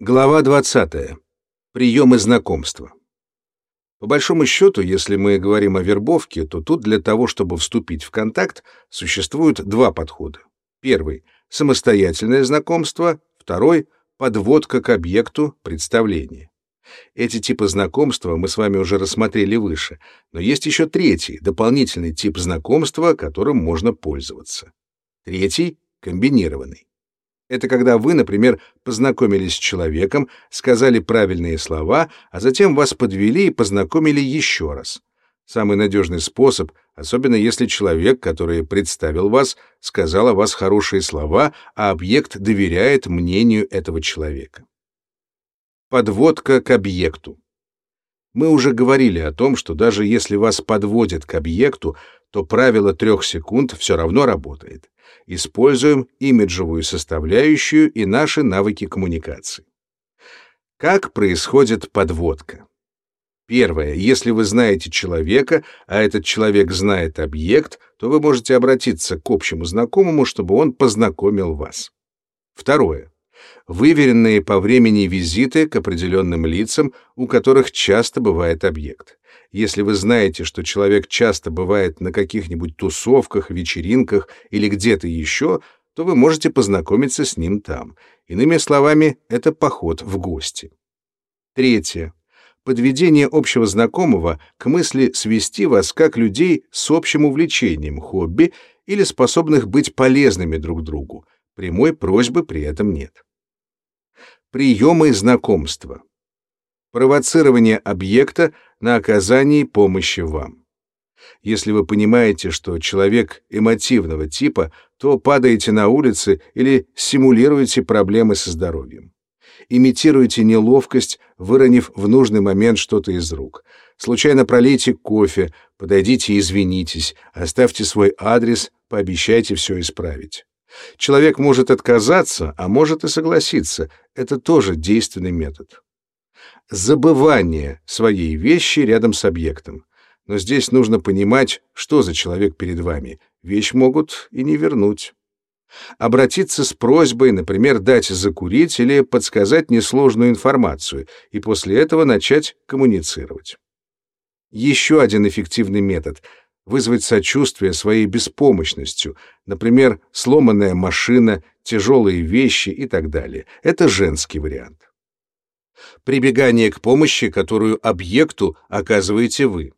Глава 20. Приемы знакомства. По большому счету, если мы говорим о вербовке, то тут для того, чтобы вступить в контакт, существуют два подхода. Первый — самостоятельное знакомство, второй — подводка к объекту, представление. Эти типы знакомства мы с вами уже рассмотрели выше, но есть еще третий, дополнительный тип знакомства, которым можно пользоваться. Третий — комбинированный. Это когда вы, например, познакомились с человеком, сказали правильные слова, а затем вас подвели и познакомили еще раз. Самый надежный способ, особенно если человек, который представил вас, сказал о вас хорошие слова, а объект доверяет мнению этого человека. Подводка к объекту. Мы уже говорили о том, что даже если вас подводят к объекту, то правило трех секунд все равно работает. Используем имиджевую составляющую и наши навыки коммуникации. Как происходит подводка? Первое. Если вы знаете человека, а этот человек знает объект, то вы можете обратиться к общему знакомому, чтобы он познакомил вас. Второе. Выверенные по времени визиты к определенным лицам, у которых часто бывает объект. Если вы знаете, что человек часто бывает на каких-нибудь тусовках, вечеринках или где-то еще, то вы можете познакомиться с ним там. Иными словами, это поход в гости. Третье. Подведение общего знакомого к мысли свести вас как людей с общим увлечением, хобби или способных быть полезными друг другу. Прямой просьбы при этом нет. Приемы знакомства провоцирование объекта на оказание помощи вам. Если вы понимаете, что человек эмотивного типа, то падаете на улице или симулируете проблемы со здоровьем. Имитируйте неловкость, выронив в нужный момент что-то из рук. Случайно пролейте кофе, подойдите и извинитесь, оставьте свой адрес, пообещайте все исправить. Человек может отказаться, а может и согласиться. Это тоже действенный метод забывание своей вещи рядом с объектом. Но здесь нужно понимать, что за человек перед вами. Вещь могут и не вернуть. Обратиться с просьбой, например, дать закурить или подсказать несложную информацию, и после этого начать коммуницировать. Еще один эффективный метод — вызвать сочувствие своей беспомощностью, например, сломанная машина, тяжелые вещи и так далее. Это женский вариант прибегание к помощи, которую объекту оказываете вы.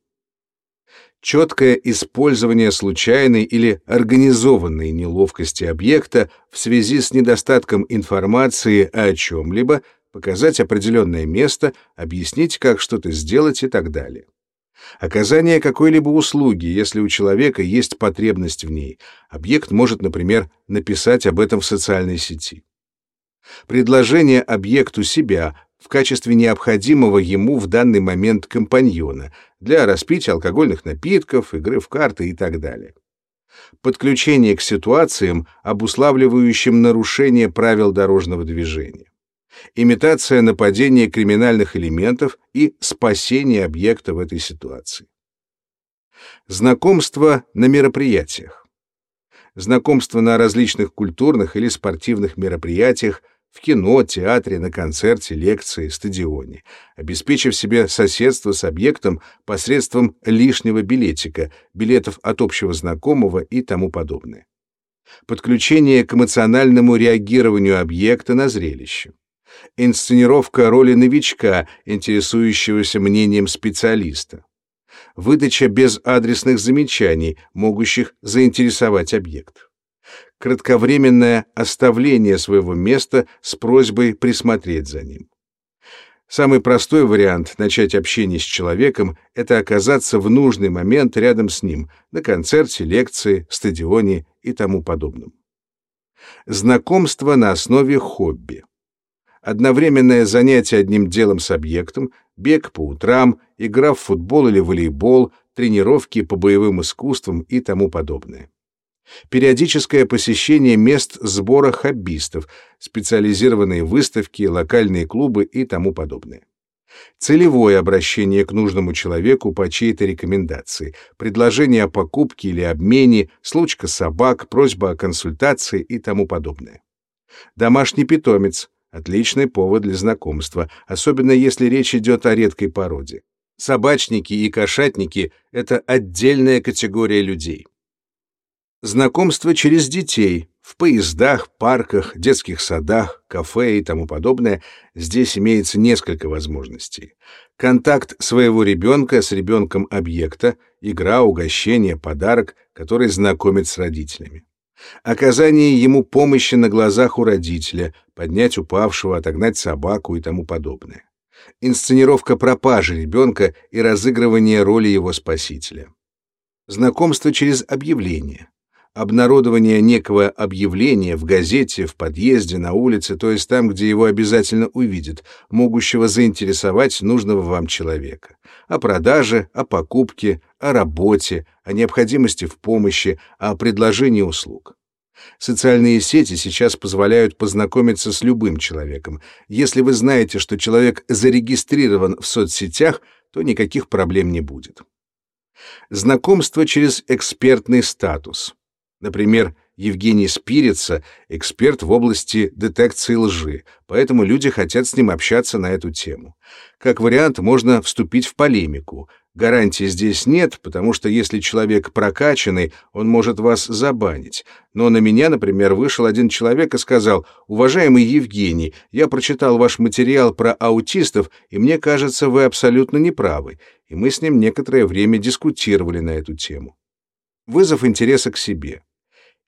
Четкое использование случайной или организованной неловкости объекта в связи с недостатком информации о чем-либо, показать определенное место, объяснить, как что-то сделать и так далее. Оказание какой-либо услуги, если у человека есть потребность в ней. Объект может, например, написать об этом в социальной сети. Предложение объекту себя, в качестве необходимого ему в данный момент компаньона для распития алкогольных напитков, игры в карты и так далее. Подключение к ситуациям, обуславливающим нарушение правил дорожного движения. Имитация нападения криминальных элементов и спасение объекта в этой ситуации. Знакомство на мероприятиях. Знакомство на различных культурных или спортивных мероприятиях в кино, театре, на концерте, лекции, стадионе, обеспечив себе соседство с объектом посредством лишнего билетика, билетов от общего знакомого и тому подобное. Подключение к эмоциональному реагированию объекта на зрелище. Инсценировка роли новичка, интересующегося мнением специалиста. Выдача без адресных замечаний, могущих заинтересовать объект кратковременное оставление своего места с просьбой присмотреть за ним. Самый простой вариант начать общение с человеком — это оказаться в нужный момент рядом с ним, на концерте, лекции, стадионе и тому подобном. Знакомство на основе хобби. Одновременное занятие одним делом с объектом, бег по утрам, игра в футбол или волейбол, тренировки по боевым искусствам и тому подобное периодическое посещение мест сбора хоббистов, специализированные выставки, локальные клубы и тому подобное. Целевое обращение к нужному человеку по чьей-то рекомендации, предложение о покупке или обмене, случка собак, просьба о консультации и тому подобное. Домашний питомец, Отличный повод для знакомства, особенно если речь идет о редкой породе. Собачники и кошатники — это отдельная категория людей. Знакомство через детей, в поездах, парках, детских садах, кафе и тому подобное, здесь имеется несколько возможностей. Контакт своего ребенка с ребенком объекта, игра, угощение, подарок, который знакомит с родителями. Оказание ему помощи на глазах у родителя, поднять упавшего, отогнать собаку и тому подобное. Инсценировка пропажи ребенка и разыгрывание роли его спасителя. Знакомство через объявление обнародование некого объявления в газете, в подъезде, на улице, то есть там, где его обязательно увидят, могущего заинтересовать нужного вам человека. О продаже, о покупке, о работе, о необходимости в помощи, о предложении услуг. Социальные сети сейчас позволяют познакомиться с любым человеком. Если вы знаете, что человек зарегистрирован в соцсетях, то никаких проблем не будет. Знакомство через экспертный статус. Например, Евгений Спирица — эксперт в области детекции лжи, поэтому люди хотят с ним общаться на эту тему. Как вариант, можно вступить в полемику. Гарантии здесь нет, потому что если человек прокачанный, он может вас забанить. Но на меня, например, вышел один человек и сказал, «Уважаемый Евгений, я прочитал ваш материал про аутистов, и мне кажется, вы абсолютно неправы». И мы с ним некоторое время дискутировали на эту тему. Вызов интереса к себе.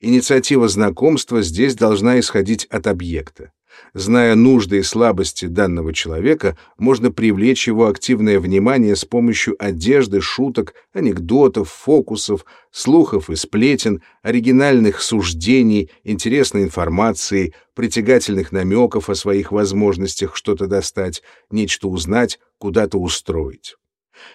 Инициатива знакомства здесь должна исходить от объекта. Зная нужды и слабости данного человека, можно привлечь его активное внимание с помощью одежды, шуток, анекдотов, фокусов, слухов и сплетен, оригинальных суждений, интересной информации, притягательных намеков о своих возможностях что-то достать, нечто узнать, куда-то устроить.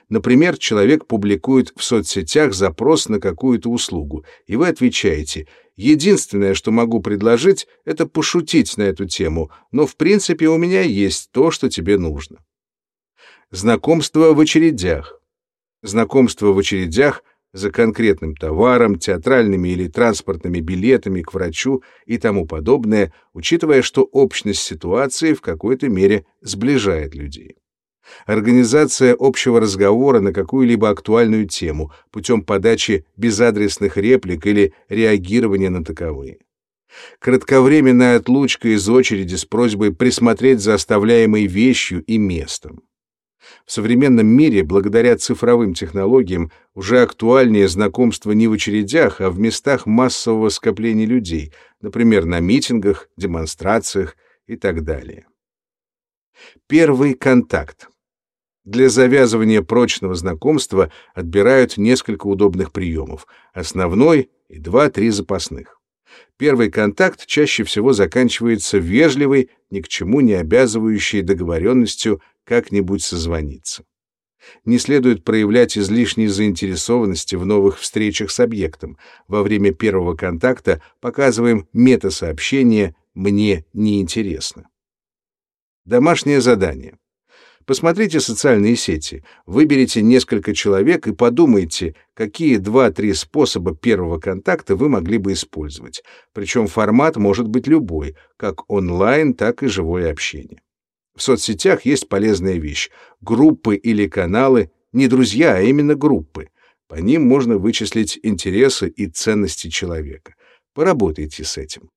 Например, человек публикует в соцсетях запрос на какую-то услугу, и вы отвечаете «Единственное, что могу предложить, это пошутить на эту тему, но в принципе у меня есть то, что тебе нужно». Знакомство в очередях. Знакомство в очередях за конкретным товаром, театральными или транспортными билетами к врачу и тому подобное, учитывая, что общность ситуации в какой-то мере сближает людей. Организация общего разговора на какую-либо актуальную тему путем подачи безадресных реплик или реагирования на таковые. Кратковременная отлучка из очереди с просьбой присмотреть за оставляемой вещью и местом. В современном мире, благодаря цифровым технологиям, уже актуальнее знакомство не в очередях, а в местах массового скопления людей, например, на митингах, демонстрациях и так далее. Первый контакт. Для завязывания прочного знакомства отбирают несколько удобных приемов, основной и два-три запасных. Первый контакт чаще всего заканчивается вежливой, ни к чему не обязывающей договоренностью как-нибудь созвониться. Не следует проявлять излишней заинтересованности в новых встречах с объектом. Во время первого контакта показываем мета-сообщение «мне неинтересно». Домашнее задание. Посмотрите социальные сети, выберите несколько человек и подумайте, какие два-три способа первого контакта вы могли бы использовать. Причем формат может быть любой, как онлайн, так и живое общение. В соцсетях есть полезная вещь. Группы или каналы не друзья, а именно группы. По ним можно вычислить интересы и ценности человека. Поработайте с этим.